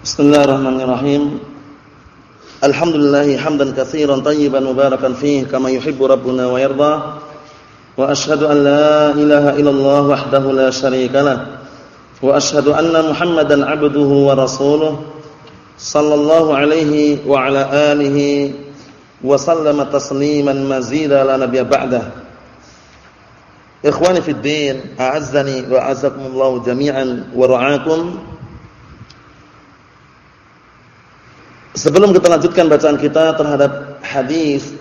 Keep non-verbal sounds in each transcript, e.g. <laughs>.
Bismillahirrahmanirrahim. Alhamdulillah hamdan katsiran tayyiban mubarakan fihi kama yuhibbu rabbuna wa yarda. Wa ashhadu an la ilaha illallah wahdahu la syarika lah. Wa ashhadu anna Muhammadan 'abduhu wa rasuluh sallallahu alaihi wa ala alihi wa sallama tasliman mazida la nabiyya ba'dah. Ikhwani fid din, a'azzani wa a'azzakumullah jami'an wa ra'akum. Sebelum kita lanjutkan bacaan kita terhadap hadis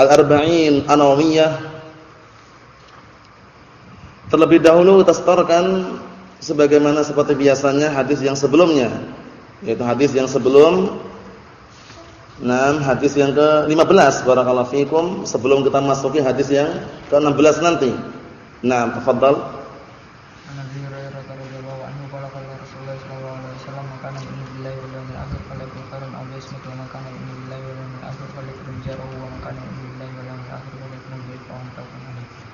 Al-Arba'in An-Nawawiyah terlebih dahulu kita setorkan sebagaimana seperti biasanya hadis yang sebelumnya yaitu hadis yang sebelum Nah, hadis yang ke-15 barakallahu fikum sebelum kita masuki hadis yang ke-16 nanti. Nah, tafadhal.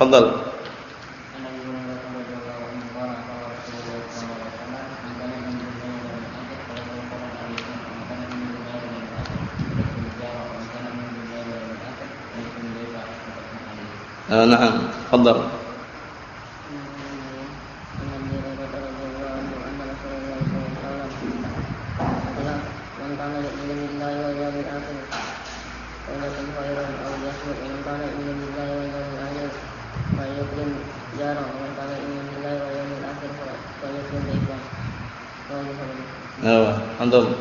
تفضل. آه نعم تفضل.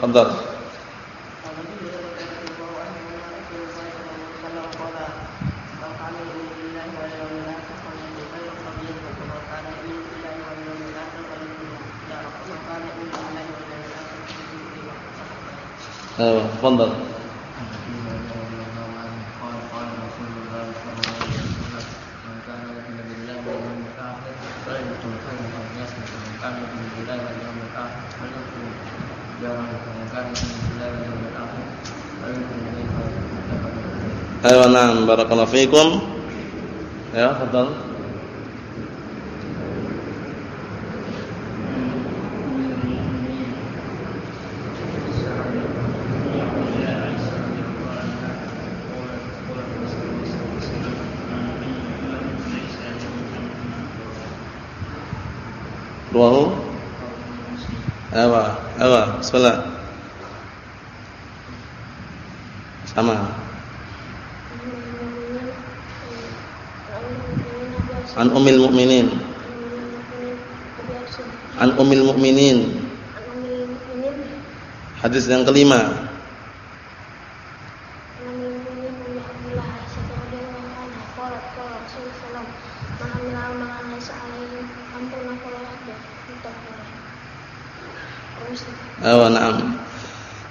Ondan Ayo na'am barakallahu fikum. Ya, fadal. Ruahu? Awa, awa, bismillah. An umil mu'minin An mu'minin Hadis yang kelima Awa na'am.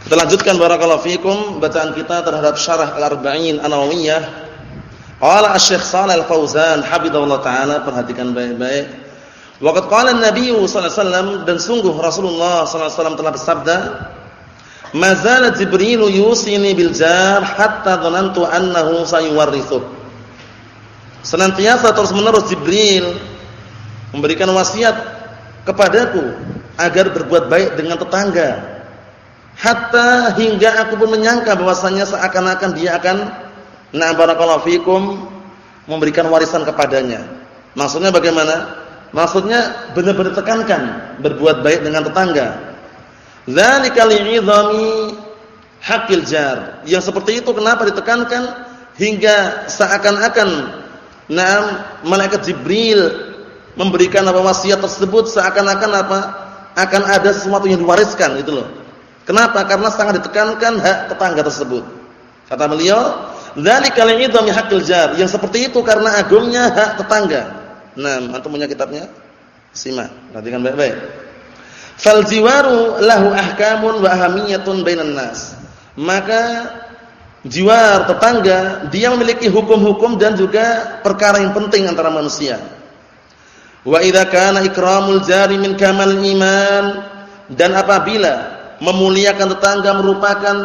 Kita lanjutkan barakallahu fikum bacaan kita terhadap syarah Al-Arba'in An-Nawawiyah. Qala Asy-Syaikh Shalal Al-Fauzan hafizallahu taala perhatikan baik-baik. Waqad qala An-Nabi sallallahu alaihi wasallam dan sungguh Rasulullah sallallahu alaihi wasallam telah bersabda, "Mazala Jibril yusini bil jar hatta dhanantu annahu sayuwarrithu." Senantiasa terus-menerus Jibril memberikan wasiat kepadaku agar berbuat baik dengan tetangga. Hatta hingga aku pun menyangka bahwasanya seakan-akan dia akan na barakallahu fikum memberikan warisan kepadanya. Maksudnya bagaimana? Maksudnya benar-benar tekankan berbuat baik dengan tetangga. Dzalika li'idhami haqqil jar. Yang seperti itu kenapa ditekankan hingga seakan-akan nah malaikat Jibril memberikan apa wasiat tersebut seakan-akan apa? akan ada sesuatu yang diwariskan gitu loh. Kenapa? Karena sangat ditekankan hak tetangga tersebut. Kata beliau, Dzalika li'idhami haqqil jar. Yang seperti itu karena agungnya hak tetangga. Nah, antum punya kitabnya? Simak. Perhatikan baik-baik. Fal jiwaru lahu ahkamun wa ahamiyatun bainan nas. Maka jiwar tetangga dia memiliki hukum-hukum dan juga perkara yang penting antara manusia. Wa idza kana ikramul jari min kamal iman dan apabila memuliakan tetangga merupakan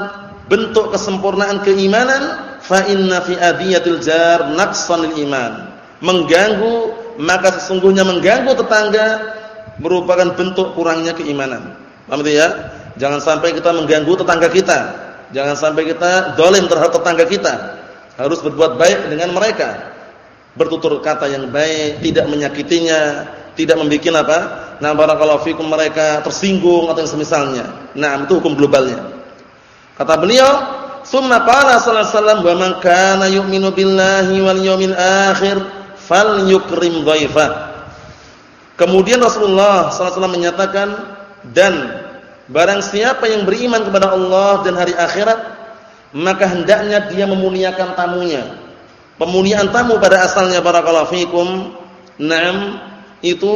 bentuk kesempurnaan keimanan fa inna fi adiyatil jar naqsan iman. Mengganggu maka sesungguhnya mengganggu tetangga merupakan bentuk kurangnya keimanan. Paham ya? Jangan sampai kita mengganggu tetangga kita. Jangan sampai kita dolim terhadap tetangga kita. Harus berbuat baik dengan mereka. Bertutur kata yang baik tidak menyakitinya tidak membuat apa? Nah barakallahu fikum mereka tersinggung atau yang semisalnya. Nah itu hukum globalnya. Kata beliau Summa qala sallallahu alaihi wasallam wa man yu'minu billahi wal yawmil akhir falyukrim dhaifah. Kemudian Rasulullah sallallahu menyatakan dan barang siapa yang beriman kepada Allah dan hari akhirat maka hendaknya dia memuliakan tamunya. Pemuliaan tamu pada asalnya barakallahu fikum. Naam itu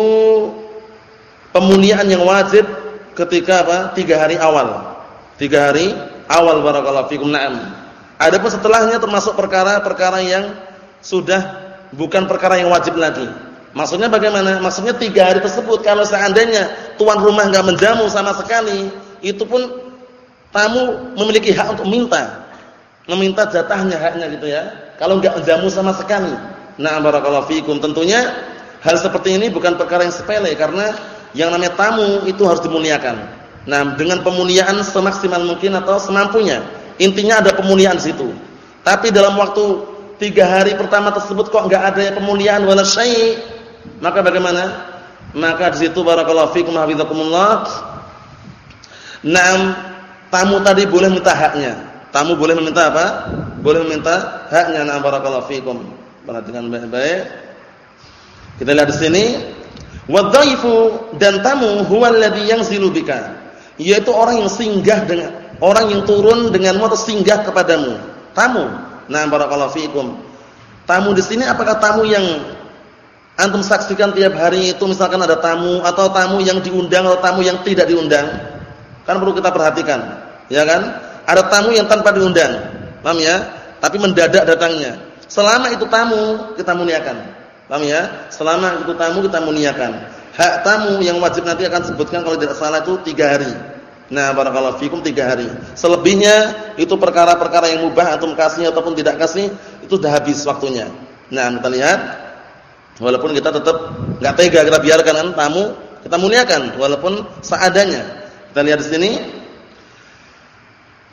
pemuliaan yang wajib ketika apa? Tiga hari awal. Tiga hari awal barakallahu fikum na'am. Adapun setelahnya termasuk perkara-perkara yang sudah bukan perkara yang wajib lagi. Maksudnya bagaimana? Maksudnya tiga hari tersebut kalau seandainya tuan rumah enggak menjamu sama sekali, itu pun tamu memiliki hak untuk minta. Meminta jatahnya haknya gitu ya. Kalau enggak menjamu sama sekali. Nah, barakallahu fikum. Tentunya hal seperti ini bukan perkara yang sepele karena yang namanya tamu itu harus dimuliakan. Nah, dengan pemuliaan semaksimal mungkin atau semampunya. Intinya ada pemuliaan situ. Tapi dalam waktu tiga hari pertama tersebut kok enggak ada pemuliaan wala syai', maka bagaimana? Maka di situ barakallahu fikum hafizakumullah. Naam, tamu tadi boleh minta haknya. Tamu boleh meminta apa? Boleh meminta haknya. Naam barakallahu fikum. Perhatikan baik-baik. Kita lihat di sini. Wadhaifu dan tamu huwa alladhi yanzilu bika yaitu orang yang singgah dengan orang yang turun denganmu atau singgah kepadamu. Tamu. Nah, barakallahu fiikum. Tamu di sini apakah tamu yang antum saksikan tiap hari itu misalkan ada tamu atau tamu yang diundang atau tamu yang tidak diundang? Kan perlu kita perhatikan, ya kan? Ada tamu yang tanpa diundang. Paham ya? Tapi mendadak datangnya. Selama itu tamu kita muliakan. Paham ya? Selama itu tamu kita muliakan. Hak tamu yang wajib nanti akan sebutkan kalau tidak salah itu tiga hari. Nah, barakallahu fikum tiga hari. Selebihnya itu perkara-perkara yang mubah atau kasih ataupun tidak kasih itu sudah habis waktunya. Nah, kita lihat walaupun kita tetap enggak tega kita biarkan kan tamu, kita muliakan walaupun seadanya. Kita lihat di sini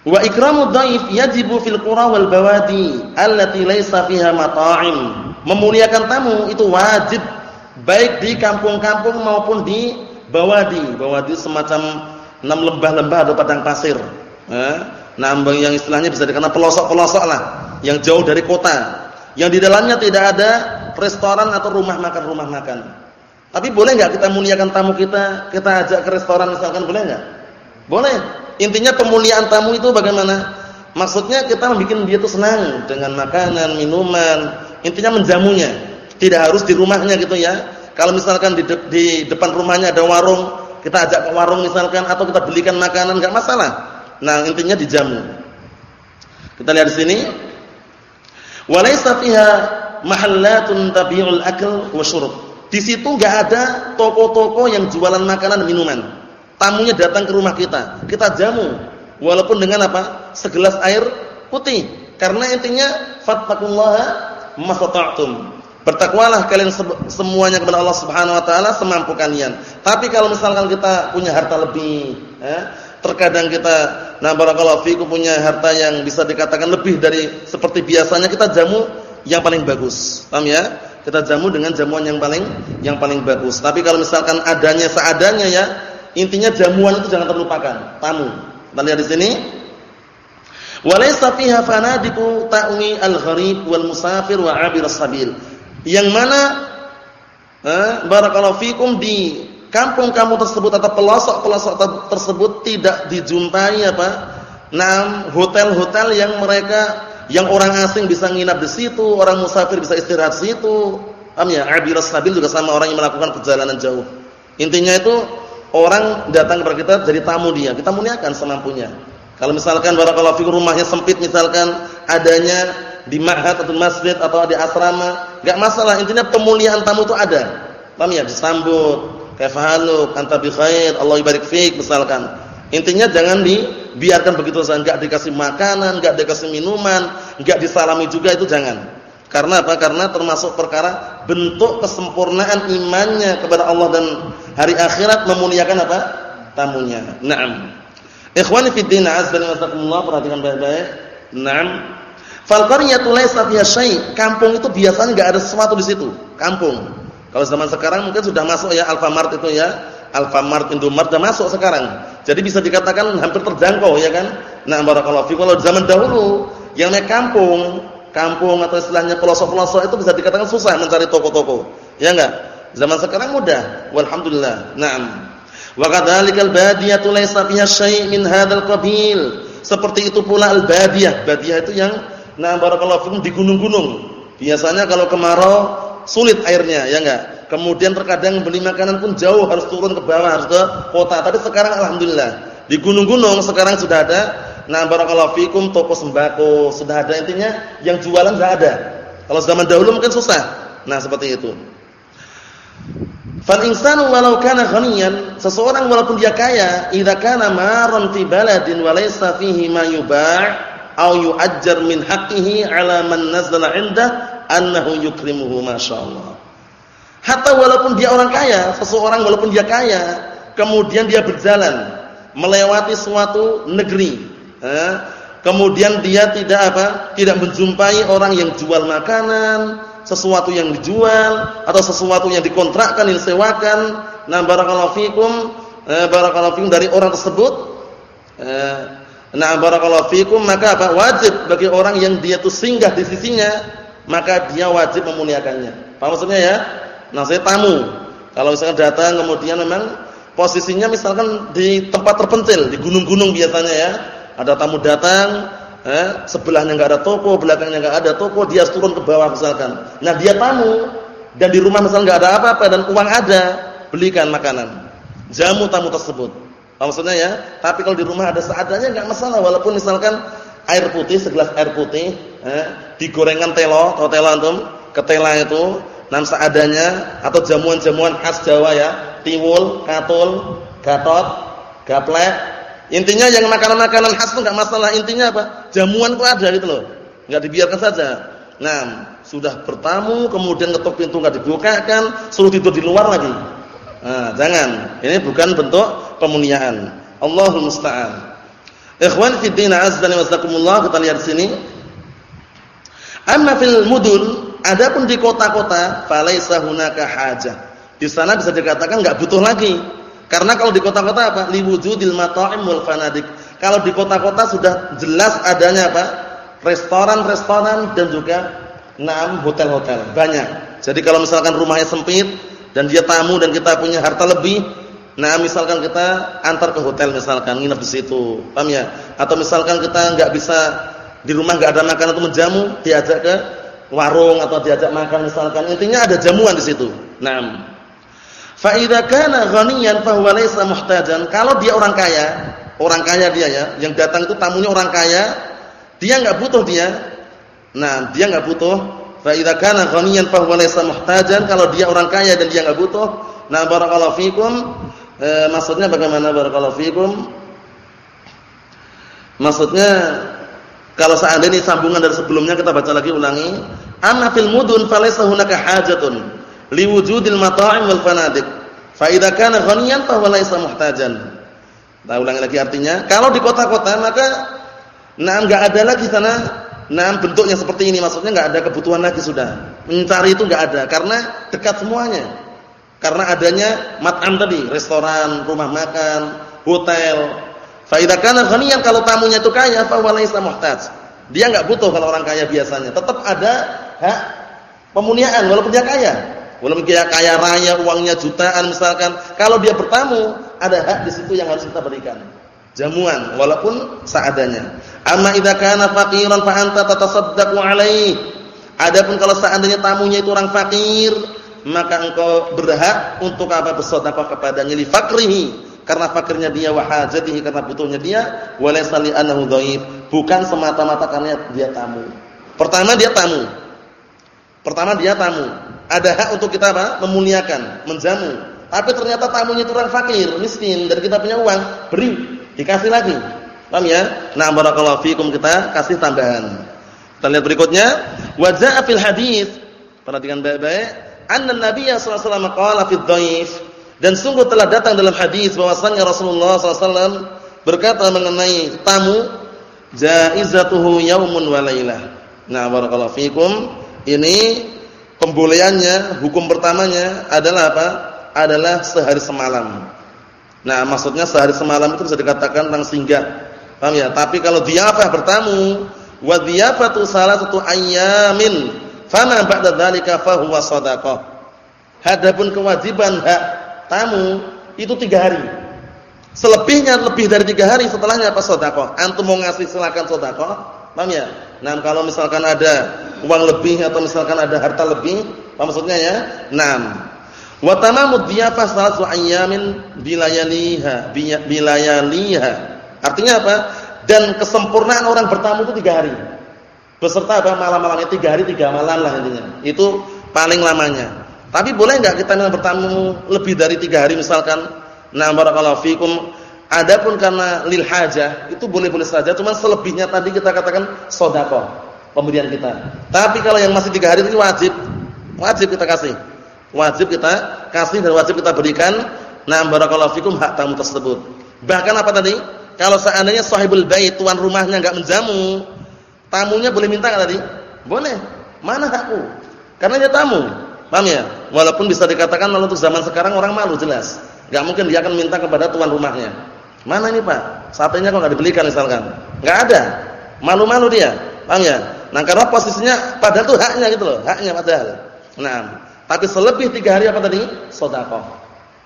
Wa ikramu dhaif yajibu fil qura wal bawadi allati laysa fiha mata'im. Memuliakan tamu itu wajib baik di kampung-kampung maupun di bawadi. Bawadi semacam enam lembah-lembah atau padang pasir. Nambang yang istilahnya bisa dikenal pelosok-pelosok lah, yang jauh dari kota. Yang di dalamnya tidak ada restoran atau rumah makan rumah makan. Tapi boleh nggak kita muliakan tamu kita, kita ajak ke restoran misalkan boleh nggak? Boleh. Intinya pemuliaan tamu itu bagaimana? Maksudnya kita membuat dia tuh senang dengan makanan, minuman, intinya menjamunya. Tidak harus di rumahnya gitu ya. Kalau misalkan di, de di depan rumahnya ada warung, kita ajak ke warung misalkan atau kita belikan makanan enggak masalah. Nah, intinya dijamu. Kita lihat di sini. Walaysa fiha mahallatun tabi'ul akl wa syurb. Di situ enggak ada toko-toko yang jualan makanan dan minuman. Tamunya datang ke rumah kita, kita jamu walaupun dengan apa? Segelas air putih. Karena intinya fattaqullaha mastata'tum. Bertakwalah kalian semuanya kepada Allah Subhanahu wa taala semampu kalian. Tapi kalau misalkan kita punya harta lebih, ya, terkadang kita nah barakallahu fikum punya harta yang bisa dikatakan lebih dari seperti biasanya kita jamu yang paling bagus. Paham ya? Kita jamu dengan jamuan yang paling yang paling bagus. Tapi kalau misalkan adanya seadanya ya, intinya jamuan itu jangan terlupakan. Tamu. Kita lihat di sini. Walaysa fiha fanadiku ta'wi al-gharib wal musafir wa 'abir as-sabil yang mana eh, barakallahu fikum di kampung-kampung tersebut atau pelosok-pelosok tersebut tidak dijumpai apa? Nam hotel-hotel yang mereka yang orang asing bisa nginap di situ, orang musafir bisa istirahat di situ. Paham ya? Abiras sabil juga sama orang yang melakukan perjalanan jauh. Intinya itu orang datang kepada kita jadi tamu dia, kita muliakan semampunya. Kalau misalkan barakallahu fikum rumahnya sempit misalkan adanya di ma'had atau masjid atau di asrama, enggak masalah. Intinya pemuliaan tamu itu ada. Paham ya? Disambut, kaifa anta bi khair, Allah ibarik fik misalkan. Intinya jangan dibiarkan begitu saja, enggak dikasih makanan, enggak dikasih minuman, enggak disalami juga itu jangan. Karena apa? Karena termasuk perkara bentuk kesempurnaan imannya kepada Allah dan hari akhirat memuliakan apa? tamunya. Naam. Ikhwani fi din azza wa jalla, perhatikan baik-baik. Naam. Fal qaryatu laysa syai'. Kampung itu biasanya enggak ada sesuatu di situ. Kampung. Kalau zaman sekarang mungkin sudah masuk ya Alfamart itu ya. Alfamart, Indomart sudah masuk sekarang. Jadi bisa dikatakan hampir terjangkau ya kan. Nah, barakallahu fi kalau zaman dahulu yang naik kampung kampung atau istilahnya pelosok-pelosok itu bisa dikatakan susah mencari toko-toko. Ya enggak? Zaman sekarang mudah. Walhamdulillah. Naam. Wa kadzalikal badiyatu laysa fiha syai' min hadzal qabil. Seperti itu pula al-badiyah. Badiyah itu yang nah barakallahu fikum di gunung-gunung. Biasanya kalau kemarau sulit airnya, ya enggak? Kemudian terkadang beli makanan pun jauh harus turun ke bawah, harus ke kota. Tapi sekarang alhamdulillah di gunung-gunung sekarang sudah ada Nah, barakallahu fikum toko sembako sudah ada intinya, yang jualan enggak ada. Kalau zaman dahulu mungkin susah. Nah, seperti itu. Fal insanu walau kana ghaniyan, seseorang walaupun dia kaya, idza kana maran fi baladin fihi ma yuba' aw yu'ajjar min haqqihi 'ala man nazala 'indah annahu yukrimuhu masyaallah. Hatta walaupun dia orang kaya, seseorang walaupun dia kaya, kemudian dia berjalan melewati suatu negeri eh, kemudian dia tidak apa? Tidak menjumpai orang yang jual makanan, sesuatu yang dijual atau sesuatu yang dikontrakkan, disewakan. Nah, barakallahu fikum, eh, barakallahu fikum dari orang tersebut. Eh, nah, barakallahu fikum, maka apa? Wajib bagi orang yang dia itu singgah di sisinya, maka dia wajib memuliakannya. Paham maksudnya ya? Nah, saya tamu. Kalau misalkan datang kemudian memang posisinya misalkan di tempat terpencil, di gunung-gunung biasanya ya ada tamu datang, eh, sebelahnya enggak ada toko, belakangnya enggak ada toko, dia turun ke bawah misalkan. Nah, dia tamu dan di rumah misalnya enggak ada apa-apa dan uang ada, belikan makanan. Jamu tamu tersebut. Maksudnya ya, tapi kalau di rumah ada seadanya enggak masalah walaupun misalkan air putih segelas air putih, eh, digorengkan telo, atau telo antum, ketela itu nan seadanya atau jamuan-jamuan khas Jawa ya, tiwul, katul, gatot, gaplek, Intinya yang makanan-makanan khas itu enggak masalah, intinya apa? Jamuan itu ada gitu loh. Enggak dibiarkan saja. Nah, sudah bertamu kemudian ketuk pintu enggak dibukakan, suruh tidur di luar lagi. Nah, jangan. Ini bukan bentuk pemuliaan. Allahul musta'an. Ikhwan fi din azza wa jazakumullah, kita lihat sini. Amma fil mudun, adapun di kota-kota, falaisa hunaka hajah. Di sana bisa dikatakan enggak butuh lagi karena kalau di kota-kota apa? Liwujudil mata'im wal fanadik. Kalau di kota-kota sudah jelas adanya apa? Restoran-restoran dan juga enam hotel-hotel. Banyak. Jadi kalau misalkan rumahnya sempit dan dia tamu dan kita punya harta lebih, nah misalkan kita antar ke hotel misalkan nginep di situ. Paham ya? Atau misalkan kita enggak bisa di rumah enggak ada makanan untuk menjamu, diajak ke warung atau diajak makan misalkan. Intinya ada jamuan di situ. Nah, Fa idza kana ghaniyan fa huwa laysa muhtajan. Kalau dia orang kaya, orang kaya dia ya, yang datang itu tamunya orang kaya, dia enggak butuh dia. Nah, dia enggak butuh. Fa idza kana ghaniyan fa huwa laysa muhtajan. Kalau dia orang kaya dan dia enggak butuh. Nah, barakallahu fikum. E, maksudnya bagaimana barakallahu fikum? Maksudnya kalau seandainya sambungan dari sebelumnya kita baca lagi ulangi. Amma fil mudun falaysa hunaka hajatun liwujudil mata'im wal fanadik. Fa idza kana ghaniyan fa huwa muhtajan. Nah, ulangi lagi artinya, kalau di kota-kota maka nah enggak ada lagi sana nah bentuknya seperti ini maksudnya enggak ada kebutuhan lagi sudah. Mencari itu enggak ada karena dekat semuanya. Karena adanya mat'am tadi, restoran, rumah makan, hotel. Fa idza kana ghaniyan kalau tamunya itu kaya fa huwa laysa muhtaj. Dia enggak butuh kalau orang kaya biasanya. Tetap ada hak pemuliaan walaupun dia kaya. Walaupun dia kaya raya, uangnya jutaan misalkan, kalau dia bertamu, ada hak di situ yang harus kita berikan. Jamuan walaupun seadanya. Amma idza kana faqiran fa anta tatasaddaqu alaihi. Adapun kalau seandainya tamunya itu orang fakir, maka engkau berhak untuk apa bersedekah kepadanya li fakrihi karena fakirnya dia wa hajatihi karena butuhnya dia walaysa li annahu dhaif bukan semata-mata karena dia tamu. Pertama dia tamu. Pertama dia tamu. Ada hak untuk kita apa? memuliakan, menjamu. Tapi ternyata tamunya itu orang fakir, miskin dan kita punya uang, beri, dikasih lagi. Paham ya? Nah, barakallahu fikum kita kasih tambahan. Kita lihat berikutnya, wa ja'a fil hadis. Perhatikan baik-baik, anna Nabi sallallahu alaihi wasallam qala fi dhaif dan sungguh telah datang dalam hadis bahwasanya Rasulullah SAW berkata mengenai tamu jaizatuhu yaumun wa lailah. Nah, barakallahu fikum. Ini pembolehannya, hukum pertamanya adalah apa? Adalah sehari semalam. Nah, maksudnya sehari semalam itu bisa dikatakan tentang singgah Paham ya? Tapi kalau dhiyafah bertamu, wa dhiyafatu satu ayyamin, fama ba'da dzalika fa huwa shadaqah. Hadapun kewajiban hak tamu itu tiga hari. Selebihnya lebih dari tiga hari setelahnya apa sedekah. Antum mau ngasih silakan sedekah. Paham ya? Nah, kalau misalkan ada uang lebih atau misalkan ada harta lebih, apa maksudnya ya? Naam. Wa tamamu dhiyafah salatu ayyamin bilayaliha bilayaliha Artinya apa? Dan kesempurnaan orang bertamu itu tiga hari. Beserta apa? Malam-malamnya tiga hari tiga malam lah intinya. Itu paling lamanya. Tapi boleh nggak kita bertamu lebih dari tiga hari misalkan? Nah barakallahu fikum. Adapun karena lil hajah itu boleh-boleh saja. Cuman selebihnya tadi kita katakan sodako pemberian kita. Tapi kalau yang masih tiga hari itu wajib, wajib kita kasih. Wajib kita kasih dan wajib kita berikan. Nah barakallahu fikum hak tamu tersebut. Bahkan apa tadi? Kalau seandainya sahibul bait tuan rumahnya enggak menjamu, tamunya boleh minta enggak tadi? Boleh. Mana hakku? Karena dia tamu. Paham ya? Walaupun bisa dikatakan kalau untuk zaman sekarang orang malu jelas. Enggak mungkin dia akan minta kepada tuan rumahnya. Mana ini, Pak? Satenya kok enggak dibelikan misalkan? Enggak ada. Malu-malu dia. Paham ya? Nah, karena posisinya padahal itu haknya gitu loh, haknya padahal. Nah, tapi selebih tiga hari apa tadi? Sedekah.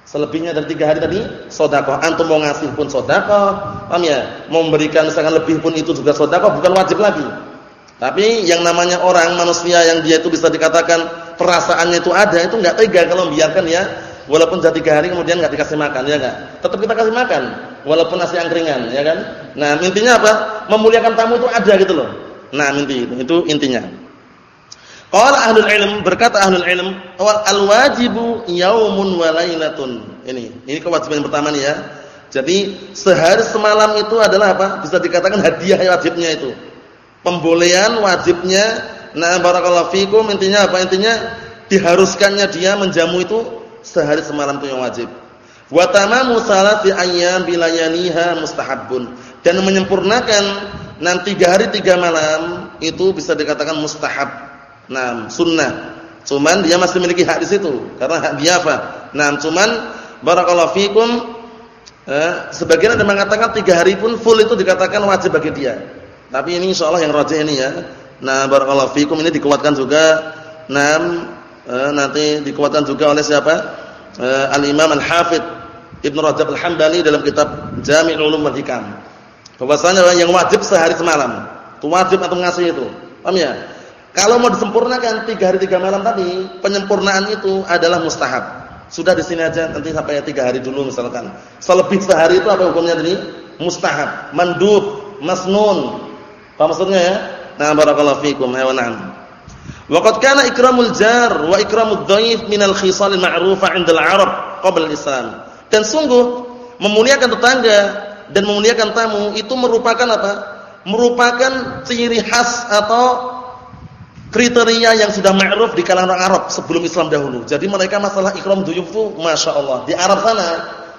Selebihnya dari tiga hari tadi sodakoh. Antum mau ngasih pun sodakoh, paham ya? Memberikan misalkan lebih pun itu juga sodakoh, bukan wajib lagi. Tapi yang namanya orang manusia yang dia itu bisa dikatakan perasaannya itu ada, itu enggak tega kalau membiarkan ya. Walaupun sudah tiga hari kemudian enggak dikasih makan, ya enggak? Tetap kita kasih makan, walaupun nasi angkringan, ya kan? Nah intinya apa? Memuliakan tamu itu ada gitu loh. Nah inti itu, itu intinya. Qala ahlul ilm berkata ahlul ilm wal alwajibu yaumun wa lailatun. Ini, ini kewajiban pertama nih ya. Jadi sehari semalam itu adalah apa? Bisa dikatakan hadiah wajibnya itu. Pembolehan wajibnya. Nah, barakallahu fikum intinya apa? Intinya diharuskannya dia menjamu itu sehari semalam itu yang wajib. Wa tamamu salati ayyam bilayaniha mustahabun. Dan menyempurnakan nanti tiga hari tiga malam itu bisa dikatakan mustahab Nah, sunnah. Cuman dia masih memiliki hak di situ karena hak dia apa? Nah, cuman barakallahu fikum eh, sebagian ada mengatakan tiga hari pun full itu dikatakan wajib bagi dia. Tapi ini insyaallah yang rajih ini ya. Nah, barakallahu fikum ini dikuatkan juga. Nah, eh, nanti dikuatkan juga oleh siapa? Eh, Al-Imam Al-Hafidz Ibnu Rajab Al-Hambali dalam kitab Jami' Ulum wal Hikam. Bahwasanya yang wajib sehari semalam. Itu wajib atau ngasih itu. Paham ya? Kalau mau disempurnakan tiga hari tiga malam tadi, penyempurnaan itu adalah mustahab. Sudah di sini aja nanti sampai tiga hari dulu misalkan. Selebih sehari itu apa hukumnya tadi? Mustahab, mandub, masnun. Apa maksudnya ya? Nah, barakallahu fikum. Ya na'am. Waqad kana ikramul jar wa ikramud dhaif minal khisal al-ma'rufa 'inda al-'arab qabla al-Islam. Dan sungguh memuliakan tetangga dan memuliakan tamu itu merupakan apa? Merupakan ciri khas atau kriteria yang sudah ma'ruf di kalangan orang Arab sebelum Islam dahulu. Jadi mereka masalah ikram duyuf itu Masya Allah. Di Arab sana,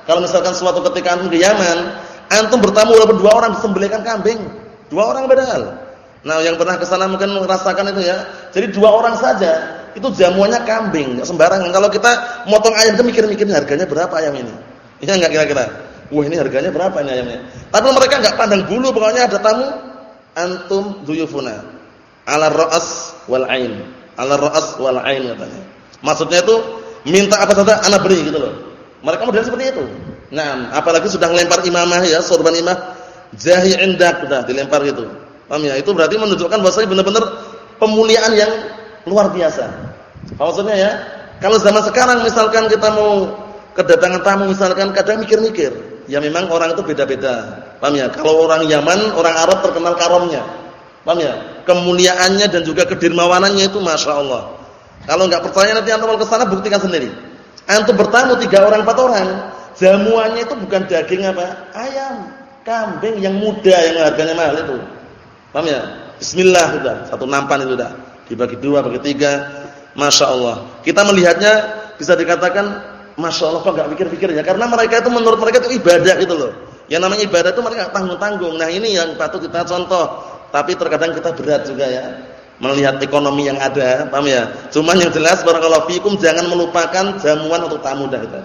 kalau misalkan suatu ketika antum di Yaman, antum bertamu walaupun dua orang disembelihkan kambing. Dua orang padahal. Nah yang pernah ke sana mungkin merasakan itu ya. Jadi dua orang saja, itu jamuannya kambing, enggak sembarangan. Kalau kita motong ayam itu mikir-mikir harganya berapa ayam ini. <laughs> Iya enggak kira-kira? Wah ini harganya berapa ini ayamnya. Tapi mereka enggak pandang bulu, pokoknya ada tamu, antum duyufuna ala ra'as wal ain. Ala ra'as wal ain katanya. Maksudnya itu minta apa saja anak beri gitu loh. Mereka model seperti itu. Nah, apalagi sudah melempar imamah ya, sorban imamah, jahi indak sudah dilempar gitu. Paham ya? Itu berarti menunjukkan bahwasanya benar-benar pemuliaan yang luar biasa. Maksudnya ya? Kalau zaman sekarang misalkan kita mau kedatangan tamu misalkan kadang mikir-mikir. Ya memang orang itu beda-beda. Paham ya? Kalau orang Yaman, orang Arab terkenal karomnya. Paham ya? Kemuliaannya dan juga kedermawanannya itu Masya Allah. Kalau nggak percaya nanti antum ke sana buktikan sendiri. Antum bertamu tiga orang empat orang, jamuannya itu bukan daging apa? Ayam, kambing yang muda yang harganya mahal itu. Paham ya? Bismillah sudah, satu nampan itu sudah. Dibagi dua, bagi tiga. Masya Allah. Kita melihatnya bisa dikatakan Masya Allah kok gak pikir-pikir ya. Karena mereka itu menurut mereka itu ibadah gitu loh. Yang namanya ibadah itu mereka tanggung-tanggung. Nah ini yang patut kita contoh. Tapi terkadang kita berat juga ya melihat ekonomi yang ada, paham ya? Cuman yang jelas barakallahu fikum jangan melupakan jamuan untuk tamu dah kita.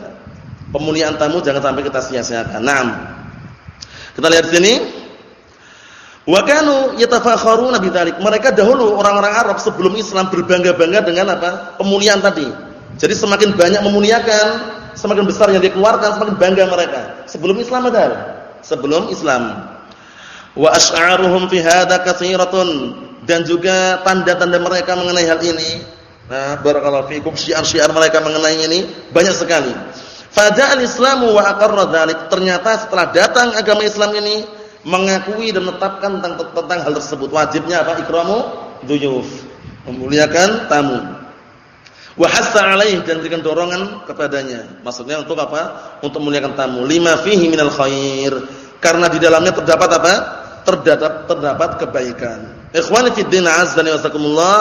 Pemuliaan tamu jangan sampai kita sia-siakan. Naam. Kita lihat sini. Wa kanu yatafakharuna bidzalik. Mereka dahulu orang-orang Arab sebelum Islam berbangga-bangga dengan apa? Pemuliaan tadi. Jadi semakin banyak memuliakan, semakin besar yang dikeluarkan, semakin bangga mereka. Sebelum Islam ada. Sebelum Islam. Wa asy'aruhum fi hadza katsiratun dan juga tanda-tanda mereka mengenai hal ini. Nah, barakallahu fikum syiar-syiar mereka mengenai ini banyak sekali. Faja'al Islamu wa aqarra. Ternyata setelah datang agama Islam ini mengakui dan menetapkan tentang, tentang hal tersebut. Wajibnya apa? Ikramu dzuyuf. Memuliakan tamu. Wa hassa alaih dan berikan dorongan kepadanya. Maksudnya untuk apa? Untuk memuliakan tamu. Lima fihi minal khair. Karena di dalamnya terdapat apa? Terdapat terdapat kebaikan. Ikhwani fi din azza wa.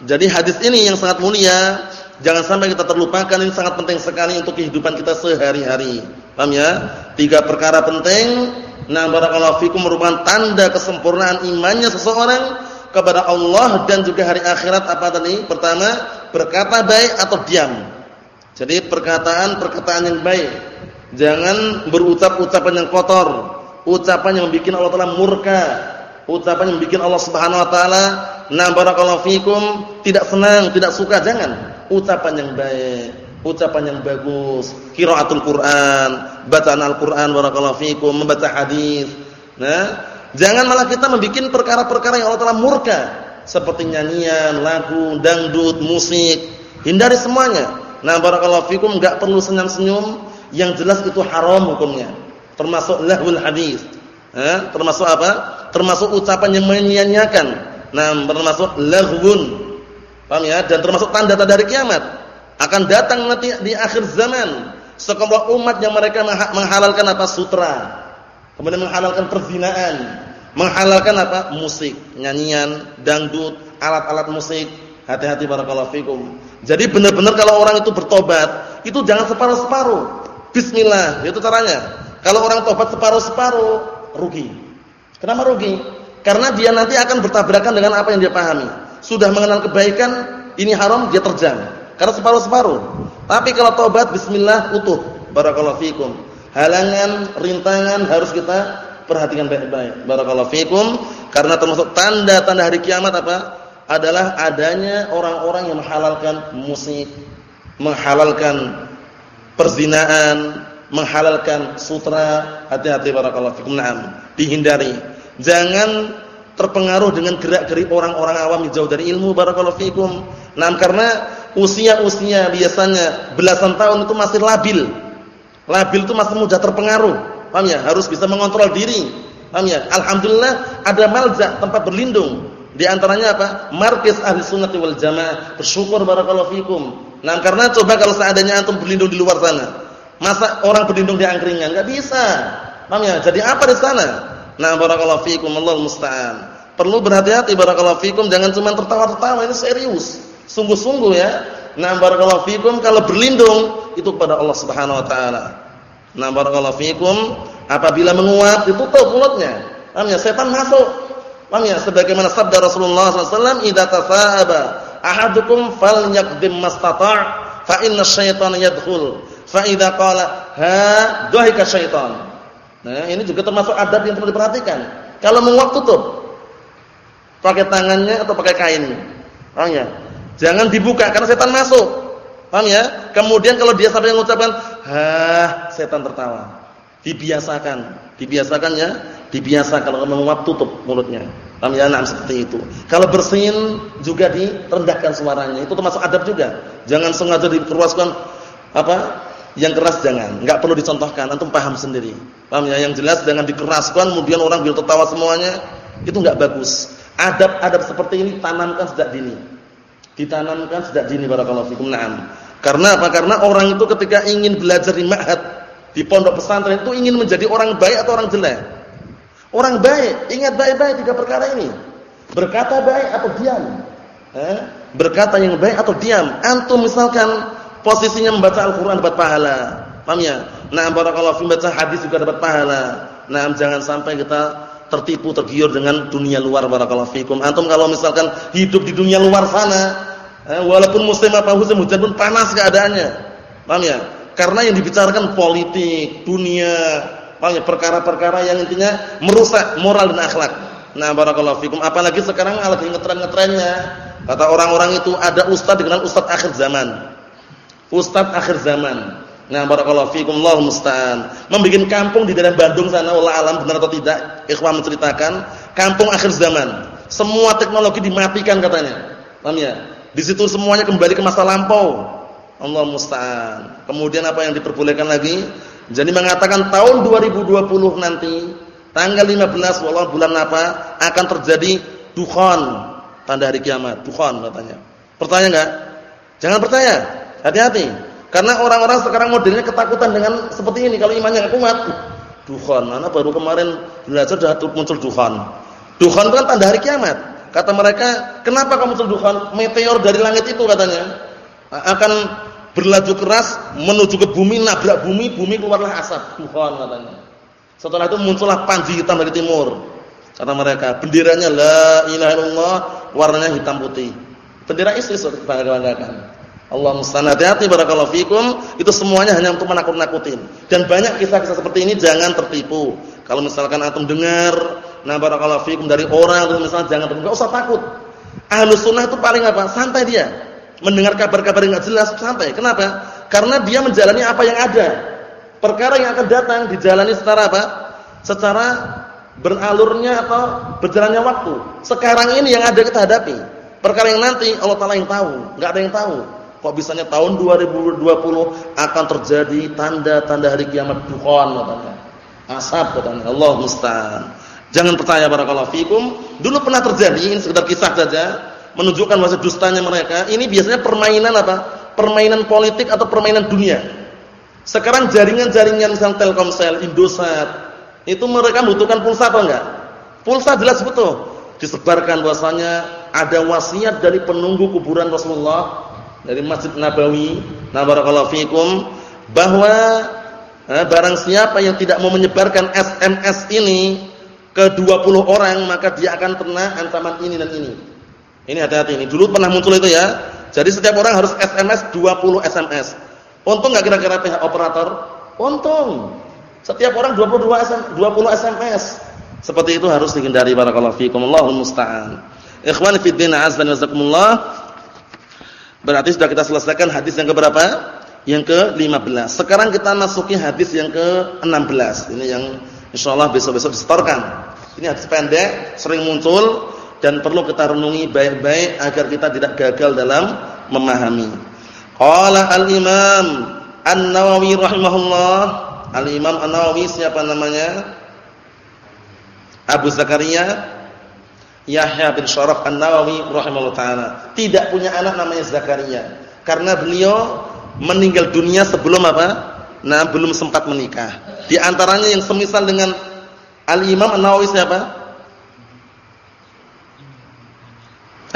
Jadi hadis ini yang sangat mulia, jangan sampai kita terlupakan ini sangat penting sekali untuk kehidupan kita sehari-hari. Paham ya? Tiga perkara penting. Nah, barakallahu fikum merupakan tanda kesempurnaan imannya seseorang kepada Allah dan juga hari akhirat apa tadi? Pertama, berkata baik atau diam. Jadi perkataan-perkataan yang baik. Jangan berucap-ucapan yang kotor, ucapan yang membuat Allah Taala murka, ucapan yang bikin Allah Subhanahu wa taala na barakallahu fikum tidak senang, tidak suka, jangan. Ucapan yang baik, ucapan yang bagus, qiraatul Quran, bacaan Al-Qur'an barakallahu fikum, membaca hadis. Nah, jangan malah kita membuat perkara-perkara yang Allah taala murka seperti nyanyian, lagu, dangdut, musik. Hindari semuanya. Nah, barakallahu fikum enggak perlu senyum-senyum, yang jelas itu haram hukumnya. Termasuk lahul hadis. Eh, termasuk apa? Termasuk ucapan yang menyia-nyiakan. Nah, termasuk laghun. Paham ya? Dan termasuk tanda-tanda hari kiamat. Akan datang nanti di akhir zaman sekelompok umat yang mereka menghalalkan apa? Sutra. Kemudian menghalalkan perzinaan, menghalalkan apa? Musik, nyanyian, dangdut, alat-alat musik. Hati-hati barakallahu fikum. Jadi benar-benar kalau orang itu bertobat, itu jangan separuh-separuh. Bismillah, itu caranya. Kalau orang tobat separuh-separuh, rugi. Kenapa rugi? Karena dia nanti akan bertabrakan dengan apa yang dia pahami. Sudah mengenal kebaikan, ini haram, dia terjang. Karena separuh-separuh. Tapi kalau tobat, bismillah, utuh. Barakallahu fikum. Halangan, rintangan harus kita perhatikan baik-baik. Barakallahu fikum. Karena termasuk tanda-tanda hari kiamat apa? Adalah adanya orang-orang yang menghalalkan musik, menghalalkan perzinaan, menghalalkan sutra, hati-hati barakallahu fikum. Naam, dihindari. Jangan terpengaruh dengan gerak-gerik orang-orang awam yang jauh dari ilmu barakallahu fikum. Naam, karena usia-usia biasanya belasan tahun itu masih labil. Labil itu masih mudah terpengaruh. Paham ya? Harus bisa mengontrol diri. Paham ya? Alhamdulillah ada malja, tempat berlindung. Di antaranya apa? Markis Ahli Sunnah wal Jamaah. Bersyukur barakallahu fikum. Nah, karena coba kalau seandainya antum berlindung di luar sana, Masa orang berlindung di angkringan? Enggak bisa. Paham ya? Jadi apa di sana? Nah, barakallahu fikum, Allah musta'an. Perlu berhati-hati barakallahu fikum, jangan cuma tertawa-tertawa, ini serius. Sungguh-sungguh ya. Nah, barakallahu fikum kalau berlindung itu kepada Allah Subhanahu wa taala. Nah, barakallahu fikum, apabila menguap ditutup mulutnya. Paham ya? Setan masuk. Paham ya? Sebagaimana sabda Rasulullah SAW, "Idza tasaba ahadukum falyaqdim mastata' fa inna syaitana yadkhul Fa idza qala ha dhahika syaitan. Nah, ini juga termasuk adab yang perlu diperhatikan. Kalau menguap tutup. Pakai tangannya atau pakai kain. Paham ya? Jangan dibuka karena setan masuk. Paham ya? Kemudian kalau dia sampai mengucapkan Hah, setan tertawa. Dibiasakan, dibiasakan ya, dibiasakan kalau menguap tutup mulutnya. Paham ya? Nah, seperti itu. Kalau bersin juga direndahkan suaranya. Itu termasuk adab juga. Jangan sengaja dikeraskan apa? Yang keras jangan, enggak perlu dicontohkan, antum paham sendiri. Paham ya? Yang jelas jangan dikeraskan kemudian orang biar tertawa semuanya. Itu enggak bagus. Adab-adab seperti ini tanamkan sejak dini. Ditanamkan sejak dini barakallahu fikum. Naam. Karena apa? Karena orang itu ketika ingin belajar di ma'had, di pondok pesantren itu ingin menjadi orang baik atau orang jelek. Orang baik, ingat baik-baik tiga perkara ini. Berkata baik atau diam. Eh? Berkata yang baik atau diam. Antum misalkan posisinya membaca Al-Qur'an dapat pahala. Paham ya? Nah, barakallahu fi baca hadis juga dapat pahala. Nah, jangan sampai kita tertipu tergiur dengan dunia luar barakallahu fikum. Antum kalau misalkan hidup di dunia luar sana, eh, walaupun muslim apa musim hujan pun panas keadaannya. Paham ya? Karena yang dibicarakan politik, dunia, paham ya? Perkara-perkara yang intinya merusak moral dan akhlak. Nah, barakallahu fikum. Apalagi sekarang lagi ngetren-ngetrennya. Kata orang-orang itu ada ustaz dikenal ustaz akhir zaman. Ustaz akhir zaman. Nah, barakallahu fikum, Allah musta'an. Membikin kampung di daerah Bandung sana, Allah alam benar atau tidak, ikhwan menceritakan, kampung akhir zaman. Semua teknologi dimatikan katanya. Paham ya? Di situ semuanya kembali ke masa lampau. Allah musta'an. Kemudian apa yang diperbolehkan lagi? Jadi mengatakan tahun 2020 nanti, tanggal 15 wallah bulan apa, akan terjadi dukhan, tanda hari kiamat, dukhan katanya. Pertanyaan enggak? Jangan percaya. Hati-hati. Karena orang-orang sekarang modelnya ketakutan dengan seperti ini kalau imannya enggak kuat. Dukhan, mana baru kemarin belajar sudah muncul dukhan. Dukhan itu kan tanda hari kiamat. Kata mereka, kenapa kamu muncul dukhan? Meteor dari langit itu katanya akan berlaju keras menuju ke bumi, nabrak bumi, bumi keluarlah asap. Dukhan katanya. Setelah itu muncullah panji hitam dari timur. Kata mereka, benderanya la ilaha illallah, warnanya hitam putih. Bendera ISIS bangga-banggakan. Allah musta'an hati-hati barakallahu fikum. Itu semuanya hanya untuk menakut-nakutin. Dan banyak kisah-kisah seperti ini jangan tertipu. Kalau misalkan antum dengar nah barakallahu fikum dari orang atau misalnya jangan tertipu enggak usah takut. Ahlus sunnah itu paling apa? Santai dia. Mendengar kabar-kabar yang enggak jelas santai. Kenapa? Karena dia menjalani apa yang ada. Perkara yang akan datang dijalani secara apa? Secara beralurnya atau berjalannya waktu. Sekarang ini yang ada kita hadapi. Perkara yang nanti Allah taala yang tahu. Enggak ada yang tahu Kok bisanya tahun 2020 akan terjadi tanda-tanda hari kiamat dukhan katanya. Asap katanya. Allah musta'an. Jangan percaya barakallahu fikum. Dulu pernah terjadi, ini sekedar kisah saja, menunjukkan masa dustanya mereka. Ini biasanya permainan apa? Permainan politik atau permainan dunia. Sekarang jaringan-jaringan misalnya Telkomsel, Indosat, itu mereka membutuhkan pulsa apa enggak? Pulsa jelas betul. Disebarkan bahwasanya ada wasiat dari penunggu kuburan Rasulullah dari Masjid Nabawi, na barakallahu fikum, bahwa eh, barang siapa yang tidak mau menyebarkan SMS ini ke 20 orang, maka dia akan kena ancaman ini dan ini. Ini hati-hati ini. Dulu pernah muncul itu ya. Jadi setiap orang harus SMS 20 SMS. Untung enggak kira-kira pihak operator? Untung. Setiap orang 22 SM, 20 SMS. Seperti itu harus dihindari barakallahu fikum. Allahul musta'an. Ikhwani fid din azza wa jazakumullah. Berarti sudah kita selesaikan hadis yang keberapa? Yang ke-15. Sekarang kita masuki hadis yang ke-16. Ini yang insyaallah besok-besok disetorkan. Ini hadis pendek, sering muncul dan perlu kita renungi baik-baik agar kita tidak gagal dalam memahami. Qala al-Imam An-Nawawi rahimahullah. Al-Imam An-Nawawi siapa namanya? Abu Zakaria Yahya bin Syaraf An-Nawawi rahimahullah taala tidak punya anak namanya Zakaria karena beliau meninggal dunia sebelum apa? Nah, belum sempat menikah. Di antaranya yang semisal dengan Al-Imam An-Nawawi siapa?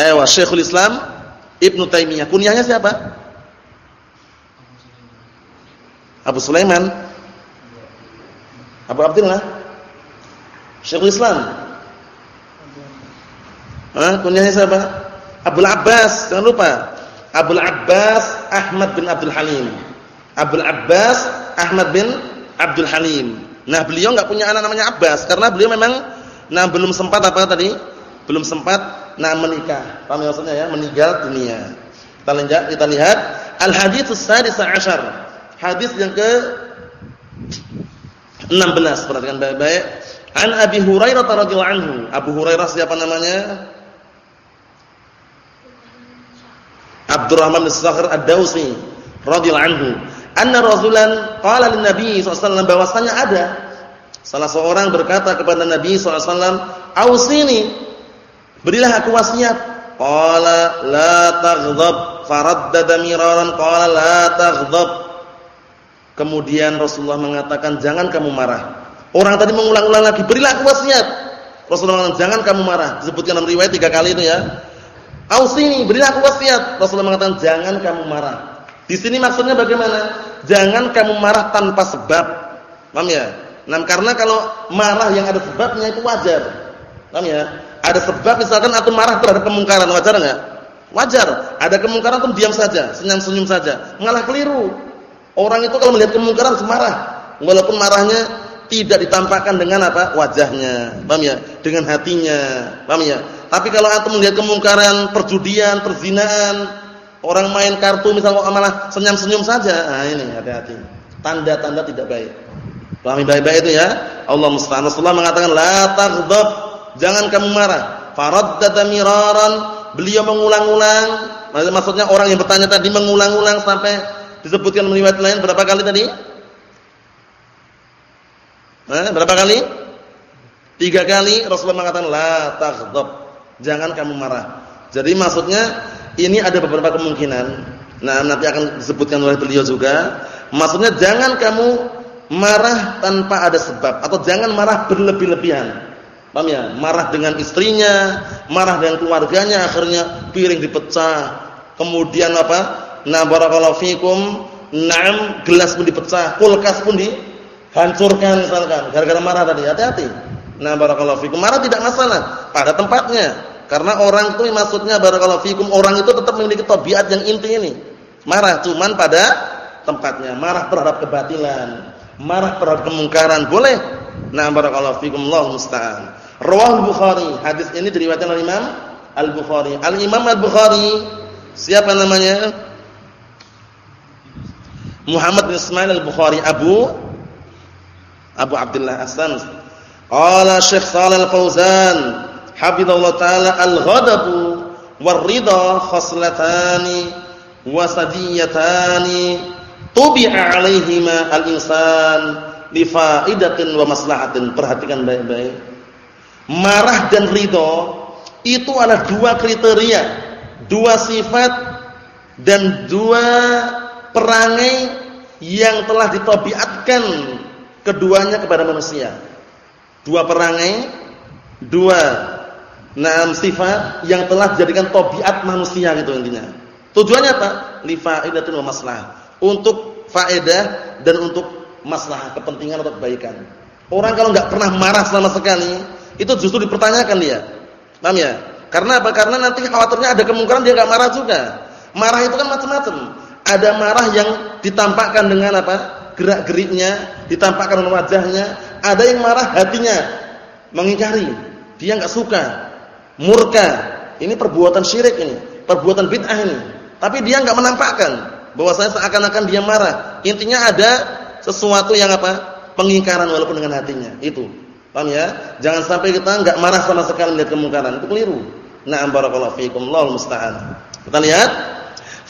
Ayo, Syekhul Islam Ibnu Taimiyah. Kunyahnya siapa? Abu Sulaiman. Abu Abdullah. Syekhul Islam Hah, kunyahnya siapa? Abdul Abbas, jangan lupa. Abdul Abbas Ahmad bin Abdul Halim. Abdul Abbas Ahmad bin Abdul Halim. Nah, beliau enggak punya anak namanya Abbas karena beliau memang nah belum sempat apa tadi? Belum sempat nah menikah. Paham maksudnya ya? Meninggal dunia. Kita lihat kita lihat al-hadits sadis ashar. Hadis yang ke 16 perhatikan baik-baik. An Abi Hurairah radhiyallahu anhu. Abu Hurairah siapa namanya? Abdurrahman bin Sakhr Ad-Dausi radhiyallahu anhu. Anna rasulan qala lin Nabi sallallahu bahwasanya ada salah seorang berkata kepada Nabi sallallahu "Ausini, berilah aku wasiat." Qala la taghdab, faraddada miraran qala la taghdab. Kemudian Rasulullah mengatakan, "Jangan kamu marah." Orang tadi mengulang-ulang lagi, "Berilah aku wasiat." Rasulullah mengatakan, "Jangan kamu marah." Disebutkan dalam riwayat tiga kali itu ya. Ausini, berilah aku wasiat. Rasulullah mengatakan, "Jangan kamu marah." Di sini maksudnya bagaimana? Jangan kamu marah tanpa sebab. Paham ya? Nah, karena kalau marah yang ada sebabnya itu wajar. Paham ya? Ada sebab misalkan aku marah terhadap kemungkaran, wajar enggak? Wajar. Ada kemungkaran tuh diam saja, senyum-senyum saja. Malah keliru. Orang itu kalau melihat kemungkaran semarah, walaupun marahnya tidak ditampakkan dengan apa? wajahnya. Paham ya? Dengan hatinya. Paham ya? Tapi kalau antum melihat kemungkaran perjudian, perzinaan, orang main kartu misalnya malah senyum-senyum saja, nah ini hati-hati. Tanda-tanda tidak baik. Pahami baik-baik itu ya. Allah musta'an. Rasulullah mengatakan la taghdab, jangan kamu marah. Faraddada miraran, beliau mengulang-ulang. Maksudnya orang yang bertanya tadi mengulang-ulang sampai disebutkan riwayat lain berapa kali tadi? Eh, berapa kali? Tiga kali Rasulullah mengatakan la taghdab. Jangan kamu marah. Jadi maksudnya ini ada beberapa kemungkinan. Nah, nanti akan disebutkan oleh beliau juga. Maksudnya jangan kamu marah tanpa ada sebab atau jangan marah berlebih-lebihan. Paham ya? Marah dengan istrinya, marah dengan keluarganya, akhirnya piring dipecah. Kemudian apa? Nah, barakallahu fikum, na'am gelas pun dipecah, kulkas pun dihancurkan misalkan gara-gara marah tadi. Hati-hati. Nah, barakallahu fikum. Marah tidak masalah pada tempatnya. Karena orang itu maksudnya barakallahu fikum, orang itu tetap memiliki tabiat yang inti ini. Marah cuman pada tempatnya. Marah terhadap kebatilan, marah terhadap kemungkaran boleh. Nah, barakallahu fikum, Allah musta'an. Rawahul Bukhari. Hadis ini diriwayatkan oleh Imam Al-Bukhari. Al-Imam Al-Bukhari siapa namanya? Muhammad bin Ismail Al-Bukhari Abu Abu Abdullah Aslan Qala Syekh Shalal Fauzan, hafizallahu taala al-ghadabu war-ridha khaslatani wasadiyatani tubi'a 'alaihima al-insan li fa'idatin wa maslahatin. Perhatikan baik-baik. Marah dan ridha itu adalah dua kriteria, dua sifat dan dua perangai yang telah ditobiatkan keduanya kepada manusia dua perangai, dua enam sifat yang telah dijadikan tabiat manusia gitu intinya. Tujuannya apa? Li faidatin wa maslahah. Untuk faedah dan untuk maslahah, kepentingan atau kebaikan. Orang kalau enggak pernah marah sama sekali, itu justru dipertanyakan dia. Paham ya? Karena apa? Karena nanti khawatirnya ada kemungkinan dia enggak marah juga. Marah itu kan macam-macam. Ada marah yang ditampakkan dengan apa? Gerak-geriknya, ditampakkan wajahnya, ada yang marah hatinya, mengingkari, dia enggak suka, murka. Ini perbuatan syirik ini, perbuatan bid'ah ini. Tapi dia enggak menampakkan bahwasanya seakan-akan dia marah. Intinya ada sesuatu yang apa? pengingkaran walaupun dengan hatinya. Itu. Paham ya? Jangan sampai kita enggak marah sama sekali melihat kemungkaran. Itu keliru. Na'am barakallahu fiikum. Allahu musta'an. Kita lihat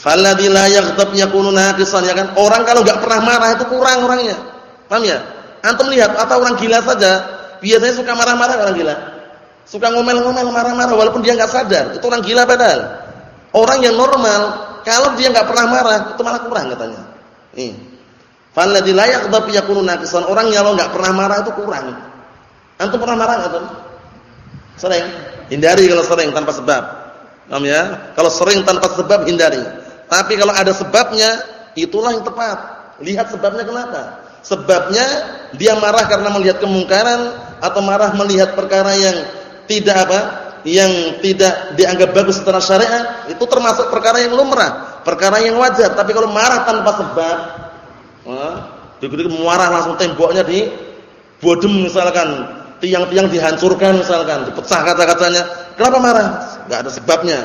Falladzi la yaghtab yakunu naqisan ya kan? Orang kalau enggak pernah marah itu kurang orangnya. Paham ya? Antum lihat atau orang gila saja, biasanya suka marah-marah orang gila. Suka ngomel-ngomel, marah-marah walaupun dia enggak sadar. Itu orang gila padahal. Orang yang normal, kalau dia enggak pernah marah, itu malah kurang katanya. Nih. Falladzi la yaghtab yakunu naqisan. Orang yang enggak pernah marah itu kurang. Antum pernah marah enggak, tuh? Sering. Hindari kalau sering tanpa sebab. Paham ya? Kalau sering tanpa sebab hindari. Tapi kalau ada sebabnya, itulah yang tepat. Lihat sebabnya kenapa? Sebabnya dia marah karena melihat kemungkaran atau marah melihat perkara yang tidak apa? Yang tidak dianggap bagus secara syariat, itu termasuk perkara yang lumrah, perkara yang wajar. Tapi kalau marah tanpa sebab, begitu marah langsung temboknya di bodem misalkan, tiang-tiang dihancurkan misalkan, dipecah kata-katanya. Kenapa marah? Enggak ada sebabnya.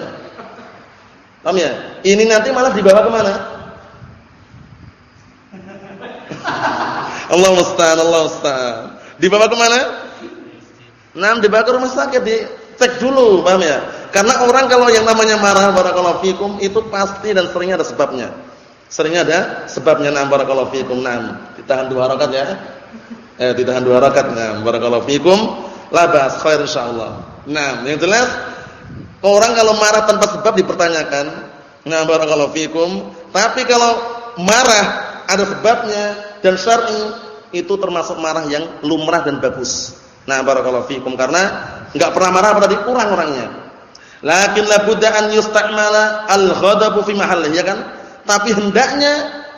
Paham ya? Ini nanti malah dibawa ke mana? Allah musta'an, Allah musta'an. Dibawa ke mana? Nah, dibawa ke rumah sakit dicek dulu, paham ya? Karena orang kalau yang namanya marah barakallahu fikum itu pasti dan seringnya ada sebabnya. Seringnya ada sebabnya nah barakallahu fikum. Nah, ditahan dua rakaat ya. Eh, ditahan dua rakaat. Nah, barakallahu fikum. La ba'as khair insyaallah. Nah, yang jelas orang kalau marah tanpa sebab dipertanyakan. Nah, barakallahu fikum. Tapi kalau marah ada sebabnya dan syar'i itu termasuk marah yang lumrah dan bagus. Nah, barakallahu fikum karena enggak pernah marah berarti kurang orangnya. Lakin la budda an yustamala al-ghadabu fi mahallihi ya kan? Tapi hendaknya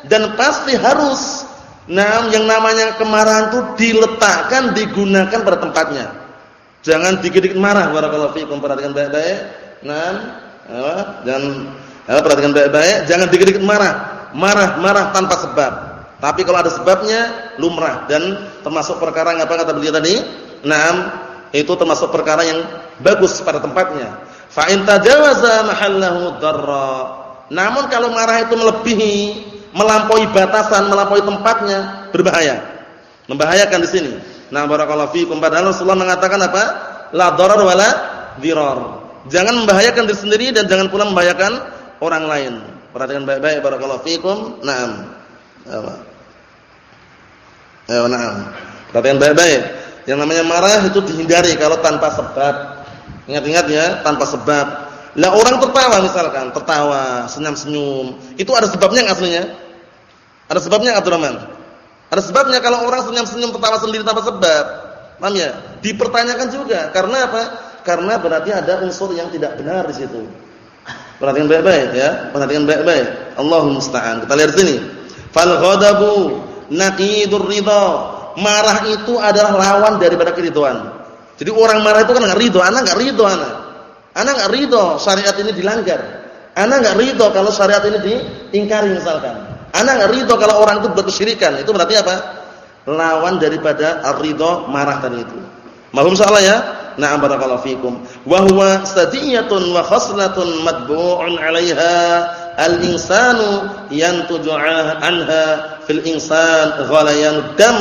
dan pasti harus nah yang namanya kemarahan itu diletakkan digunakan pada tempatnya. Jangan dikit-dikit marah barakallahu fiikum perhatikan baik-baik. Nah, ya, perhatikan baik-baik, jangan dikit-dikit marah. Marah-marah tanpa sebab. Tapi kalau ada sebabnya lumrah dan termasuk perkara yang apa kata beliau tadi? Naam, itu termasuk perkara yang bagus pada tempatnya. Fa in tajawaza mahallahu darra. Namun kalau marah itu melebihi, melampaui batasan, melampaui tempatnya, berbahaya. Membahayakan di sini. Nah, barakallahu fiikum. Padahal Rasulullah mengatakan apa? La darar wala dirar. Jangan membahayakan diri sendiri dan jangan pula membahayakan orang lain. Perhatikan baik-baik barakallahu fiikum. Naam. Ya, naam. Perhatikan baik-baik. Yang namanya marah itu dihindari kalau tanpa sebab. Ingat-ingat ya, tanpa sebab. Lah orang tertawa misalkan, tertawa, senyum-senyum. Itu ada sebabnya enggak aslinya? Ada sebabnya Abdurrahman? Ada sebabnya kalau orang senyum-senyum tertawa sendiri tanpa sebab. Paham ya? Dipertanyakan juga. Karena apa? Karena berarti ada unsur yang tidak benar di situ. Perhatikan baik-baik ya, perhatikan baik-baik. Allahumma musta'an. Kita lihat sini. Fal ghadabu naqidur ridha. Marah itu adalah lawan daripada keridhaan. Jadi orang marah itu kan enggak ridho, anak enggak ridho anak. Anak enggak ridho syariat ini dilanggar. Anak enggak ridho kalau syariat ini diingkari misalkan. Anak ridho kalau orang itu berbuat kesyirikan. Itu berarti apa? Lawan daripada ar-ridho marah tadi itu. Mahum salah ya? Na'am barakallahu fikum. Wa huwa sadiyatun wa khaslatun madbu'un 'alaiha al-insanu yantuju anha fil insan ghalayan dam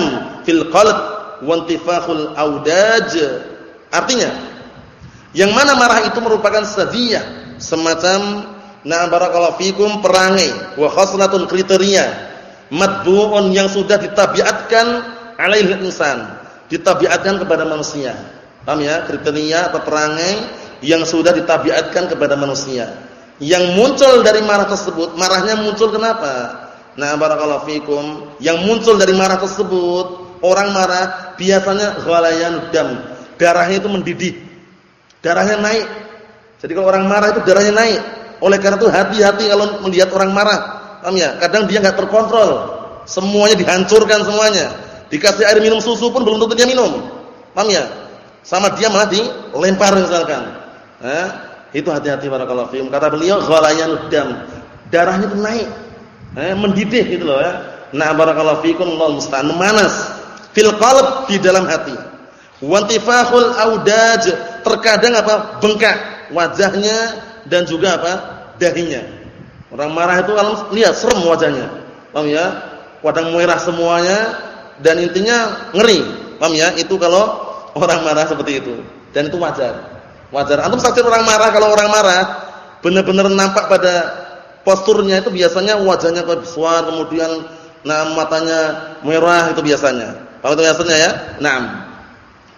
fil qalb wantifakhul audaj. Artinya, yang mana marah itu merupakan sadiyah, semacam na barakallahu fikum perangai wa khaslatun kriteria matbu'un yang sudah ditabiatkan alaihi insan, ditabiatkan kepada manusia. Paham ya? Kriteria atau perangai yang sudah ditabiatkan kepada manusia. Yang muncul dari marah tersebut, marahnya muncul kenapa? Nah, barakallahu fikum, yang muncul dari marah tersebut Orang marah biasanya ghalayan dam. Darahnya itu mendidih. Darahnya naik. Jadi kalau orang marah itu darahnya naik. Oleh karena itu hati-hati kalau melihat orang marah. Paham ya? Kadang dia enggak terkontrol. Semuanya dihancurkan semuanya. Dikasih air minum susu pun belum tentu dia minum. Paham ya? Sama dia malah dilempar misalkan. Eh, itu hati-hati barakallahu fiikum. Kata beliau ghalayan dam. Darahnya itu naik. Eh, mendidih gitu loh ya. Nah barakallahu fiikum Allah musta'an memanas fil qalb di dalam hati. Wantifahul audaj, terkadang apa? bengkak wajahnya dan juga apa? dahinya. Orang marah itu kalau lihat serem wajahnya. Paham ya? Wadang merah semuanya dan intinya ngeri. Paham ya? Itu kalau orang marah seperti itu. Dan itu wajar. Wajar. Antum saksikan orang marah kalau orang marah benar-benar nampak pada posturnya itu biasanya wajahnya kebesar kemudian nah matanya merah itu biasanya. Paham itu maksudnya ya? Naam.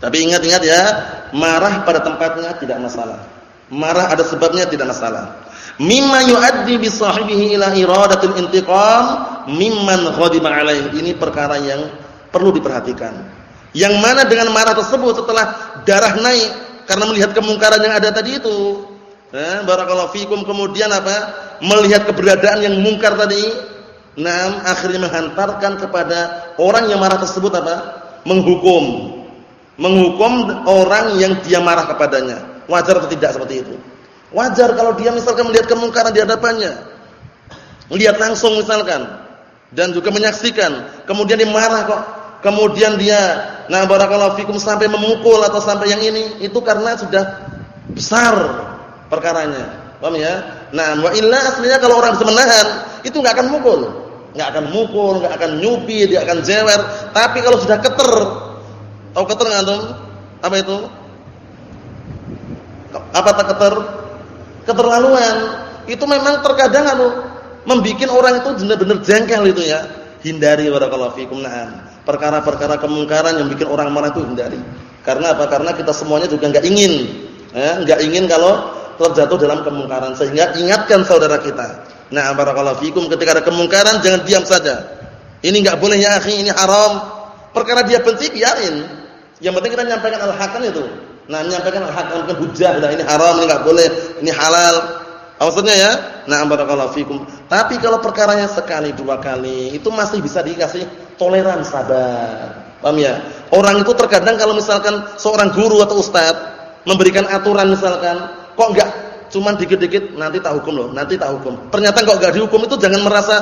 Tapi ingat-ingat ya, marah pada tempatnya tidak masalah. Marah ada sebabnya tidak masalah. Mimma yu'addi bi sahibihi ila iradatil intiqam mimman ghadiba alaihi. Ini perkara yang perlu diperhatikan. Yang mana dengan marah tersebut setelah darah naik karena melihat kemungkaran yang ada tadi itu. Eh, barakallahu fikum kemudian apa? Melihat keberadaan yang mungkar tadi, Nah, akhirnya menghantarkan kepada orang yang marah tersebut apa? Menghukum. Menghukum orang yang dia marah kepadanya. Wajar atau tidak seperti itu? Wajar kalau dia misalkan melihat kemungkaran di hadapannya. Melihat langsung misalkan dan juga menyaksikan, kemudian dia marah kok. Kemudian dia nah barakallahu fikum sampai memukul atau sampai yang ini, itu karena sudah besar perkaranya. Paham ya? Nah, wa illa aslinya kalau orang bisa menahan, itu enggak akan mukul. nggak akan mukul, nggak akan nyupi, dia akan jewer. Tapi kalau sudah keter, tahu keter nggak antum? Apa itu? Apa tak keter? Keterlaluan. Itu memang terkadang anu membuat orang itu benar-benar jengkel itu ya. Hindari barakallahu fikum na'am. Perkara-perkara kemungkaran yang bikin orang marah itu hindari. Karena apa? Karena kita semuanya juga enggak ingin, ya, ingin kalau terjatuh dalam kemungkaran. Sehingga ingatkan saudara kita. Nah, barakallahu fikum ketika ada kemungkaran jangan diam saja. Ini enggak boleh ya akhi, ini haram. Perkara dia benci biarin. Yang penting kita menyampaikan al-haq itu. Nah, menyampaikan al-haq bukan hujah. Nah, ini haram, ini enggak boleh, ini halal. Maksudnya ya, nah barakallahu fikum. Tapi kalau perkaranya sekali dua kali, itu masih bisa dikasih toleran sabar. Paham ya? Orang itu terkadang kalau misalkan seorang guru atau ustaz memberikan aturan misalkan, kok enggak cuman dikit-dikit nanti tak hukum loh, nanti tak hukum. Ternyata kok enggak dihukum itu jangan merasa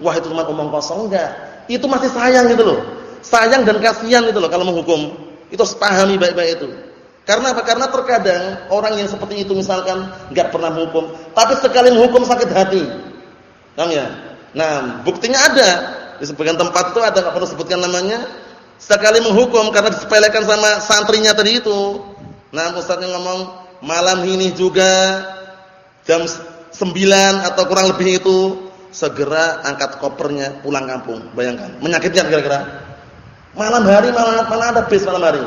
wah itu cuma omong kosong enggak. Itu masih sayang gitu loh. Sayang dan kasihan itu loh kalau menghukum. Itu pahami baik-baik itu. Karena apa? Karena terkadang orang yang seperti itu misalkan enggak pernah menghukum, tapi sekali menghukum sakit hati. Paham ya? Nah, buktinya ada. Di sebagian tempat itu ada enggak perlu sebutkan namanya. Sekali menghukum karena disepelekan sama santrinya tadi itu. Nah, ustaznya ngomong malam ini juga jam 9 atau kurang lebih itu segera angkat kopernya pulang kampung. Bayangkan, menyakitkan kira-kira. Malam hari malah malah ada bis malam hari.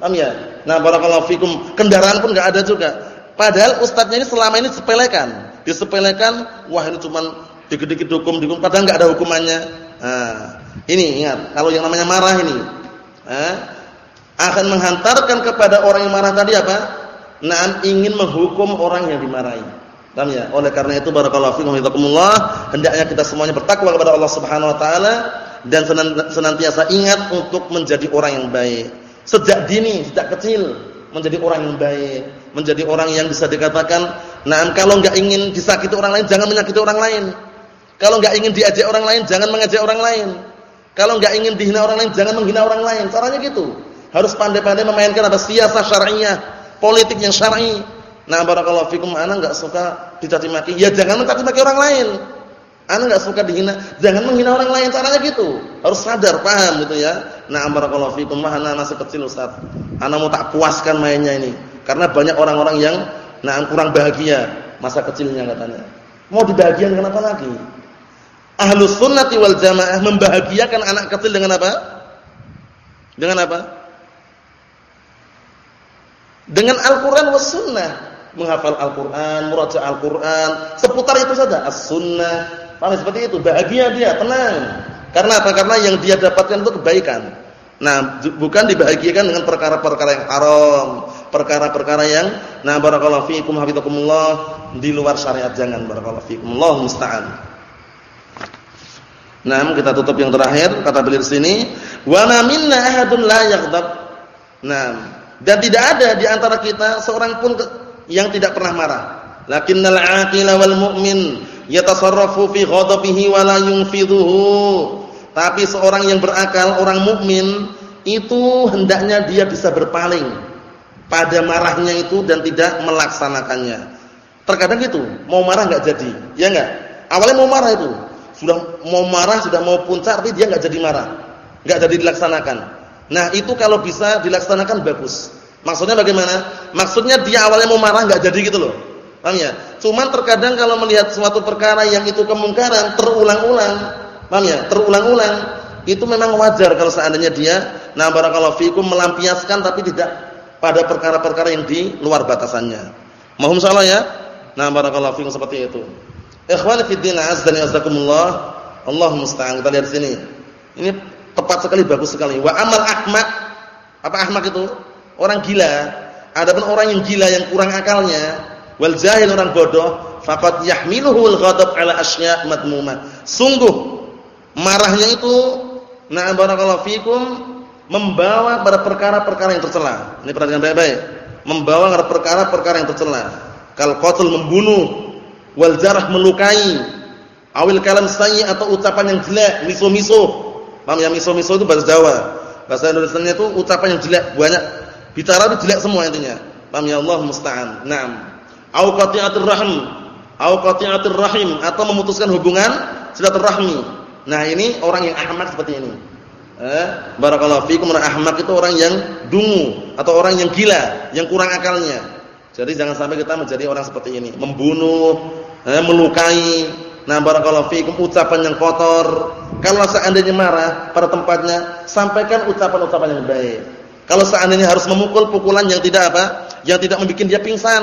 Paham ya? Nah, barakallahu fikum, kendaraan pun enggak ada juga. Padahal ustadznya ini selama ini sepelekan. Disepelekan, wah ini cuman dikit-dikit hukum, padahal enggak ada hukumannya. Nah, ini ingat, kalau yang namanya marah ini, eh, akan menghantarkan kepada orang yang marah tadi apa? Nah, ingin menghukum orang yang dimarahi. Paham ya? Oleh karena itu barakallahu fikum wa hendaknya kita semuanya bertakwa kepada Allah Subhanahu wa taala dan senantiasa ingat untuk menjadi orang yang baik sejak dini, sejak kecil menjadi orang yang baik, menjadi orang yang bisa dikatakan, nah kalau enggak ingin disakiti orang lain jangan menyakiti orang lain. Kalau enggak ingin diajak orang lain jangan mengajak orang lain. Kalau enggak ingin dihina orang lain jangan menghina orang lain. Caranya gitu. Harus pandai-pandai memainkan apa siasah syar'iyyah, politik yang syar'i. Nah, barakallahu fikum ana enggak suka dicaci maki, ya jangan mencaci maki orang lain. Ana enggak suka dihina, jangan menghina orang lain. Caranya gitu. Harus sadar, paham gitu ya. Nah, barakallahu fikum, ana masih kecil Ustaz. Ana mau tak puaskan mainnya ini. Karena banyak orang-orang yang nah kurang bahagia masa kecilnya katanya. Mau dibahagiakan kenapa lagi? Ahlus sunnati wal jamaah membahagiakan anak kecil dengan apa? Dengan apa? Dengan Al-Qur'an was sunnah. Menghafal Al-Qur'an, murajaah Al-Qur'an, seputar itu saja. As-sunnah, Paham seperti itu? Bahagia dia, tenang. Karena apa? Karena yang dia dapatkan itu kebaikan. Nah, bukan dibahagiakan dengan perkara-perkara yang haram, perkara-perkara yang nah barakallahu fiikum hafizakumullah di luar syariat jangan barakallahu fiikum. Allah musta'an. Nah, kita tutup yang terakhir kata beliau sini, wa minna ahadun la yaghdab. Nah, dan tidak ada di antara kita seorang pun yang tidak pernah marah. Lakinnal aqila wal mu'min yatasarrafu fi ghadabihi wa la yunfidhuhu. Tapi seorang yang berakal, orang mukmin itu hendaknya dia bisa berpaling pada marahnya itu dan tidak melaksanakannya. Terkadang gitu, mau marah enggak jadi, ya enggak? Awalnya mau marah itu, sudah mau marah, sudah mau puncak tapi dia enggak jadi marah. Enggak jadi dilaksanakan. Nah, itu kalau bisa dilaksanakan bagus. Maksudnya bagaimana? Maksudnya dia awalnya mau marah enggak jadi gitu loh. Paham ya? Cuman terkadang kalau melihat suatu perkara yang itu kemungkaran terulang-ulang, paham ya? Terulang-ulang, itu memang wajar kalau seandainya dia nah barakallahu fikum melampiaskan tapi tidak pada perkara-perkara yang di luar batasannya. Mohon salah ya? Nah barakallahu fikum seperti itu. Ikhwani fi din azza wa jazakumullah. Allah musta'an. Kita lihat sini. Ini tepat sekali bagus sekali. Wa amal ahmak. Apa ahmak itu? Orang gila. Adapun orang yang gila yang kurang akalnya wal jahil orang bodoh faqad yahmiluhu al ghadab ala asya' madmumah sungguh marahnya itu na barakallahu fikum membawa pada perkara-perkara yang tercela. Ini perhatikan baik-baik. Membawa pada perkara-perkara yang tercela. Kal qatl membunuh wal jarah melukai awil kalam sayyi atau ucapan yang jelek miso-miso. Paham ya miso-miso itu bahasa Jawa. Bahasa Indonesia itu ucapan yang jelek banyak. Bicara itu jelek semua intinya. Paham ya Allah musta'an. Na'am au qati'atur rahim au qati'atur rahim atau memutuskan hubungan silaturahmi Nah, ini orang yang ahmak seperti ini. Eh, barakallahu fikum ahmak itu orang yang dungu atau orang yang gila, yang kurang akalnya. Jadi jangan sampai kita menjadi orang seperti ini, membunuh, eh, melukai. Nah, barakallahu fikum ucapan yang kotor. Kalau seandainya marah pada tempatnya, sampaikan ucapan-ucapan yang baik. Kalau seandainya harus memukul pukulan yang tidak apa? Yang tidak membuat dia pingsan.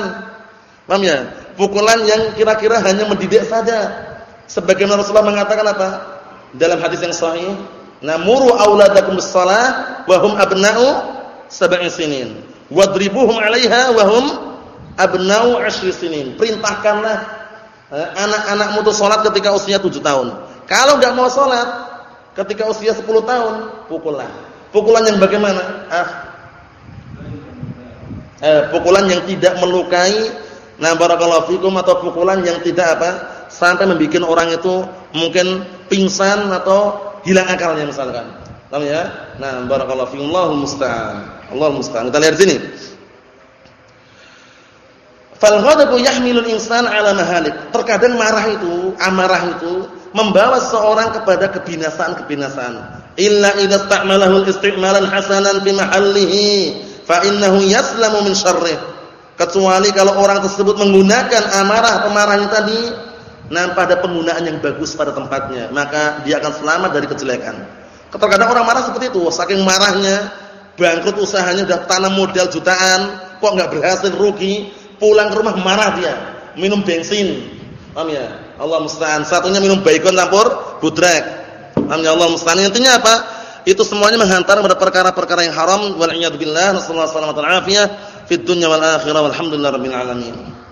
Paham ya? Pukulan yang kira-kira hanya mendidik saja. Sebagaimana Rasulullah mengatakan apa? Dalam hadis yang sahih, Namuru auladakum bis-shalah wa hum abna'u sab'i sinin. Wadribuhum 'alaiha wa hum abna'u 'ashri sinin. Perintahkanlah eh, anak-anakmu untuk salat ketika usia 7 tahun. Kalau enggak mau salat ketika usia 10 tahun, pukullah. Pukulan yang bagaimana? Ah. Eh, pukulan yang tidak melukai, nah barakallahu fikum atau pukulan yang tidak apa? sampai membuat orang itu mungkin pingsan atau hilang akalnya misalkan. Paham ya? Nah, barakallahu fiikum Allahul musta'an. Allahul musta'an. Kita lihat sini. Fal ghadabu yahmilul insan 'ala mahalik. Terkadang marah itu, amarah itu membawa seorang kepada kebinasaan-kebinasaan. Illa idza ista'malahu isti'malan hasanan fi mahallihi fa innahu yaslamu min syarrih. Kecuali kalau orang tersebut menggunakan amarah pemarahnya tadi Nah, pada penggunaan yang bagus pada tempatnya, maka dia akan selamat dari kejelekan. Terkadang orang marah seperti itu, saking marahnya, bangkrut usahanya sudah tanam modal jutaan, kok nggak berhasil rugi, pulang ke rumah marah dia, minum bensin. Paham ya? Allah musta'an. Satunya minum baygon campur budrek. Paham ya Allah musta'an. Intinya apa? Itu semuanya menghantar pada perkara-perkara yang haram wal iyad billah. Nasallahu alaihi wasallam fid dunya wal akhirah walhamdulillah rabbil alamin.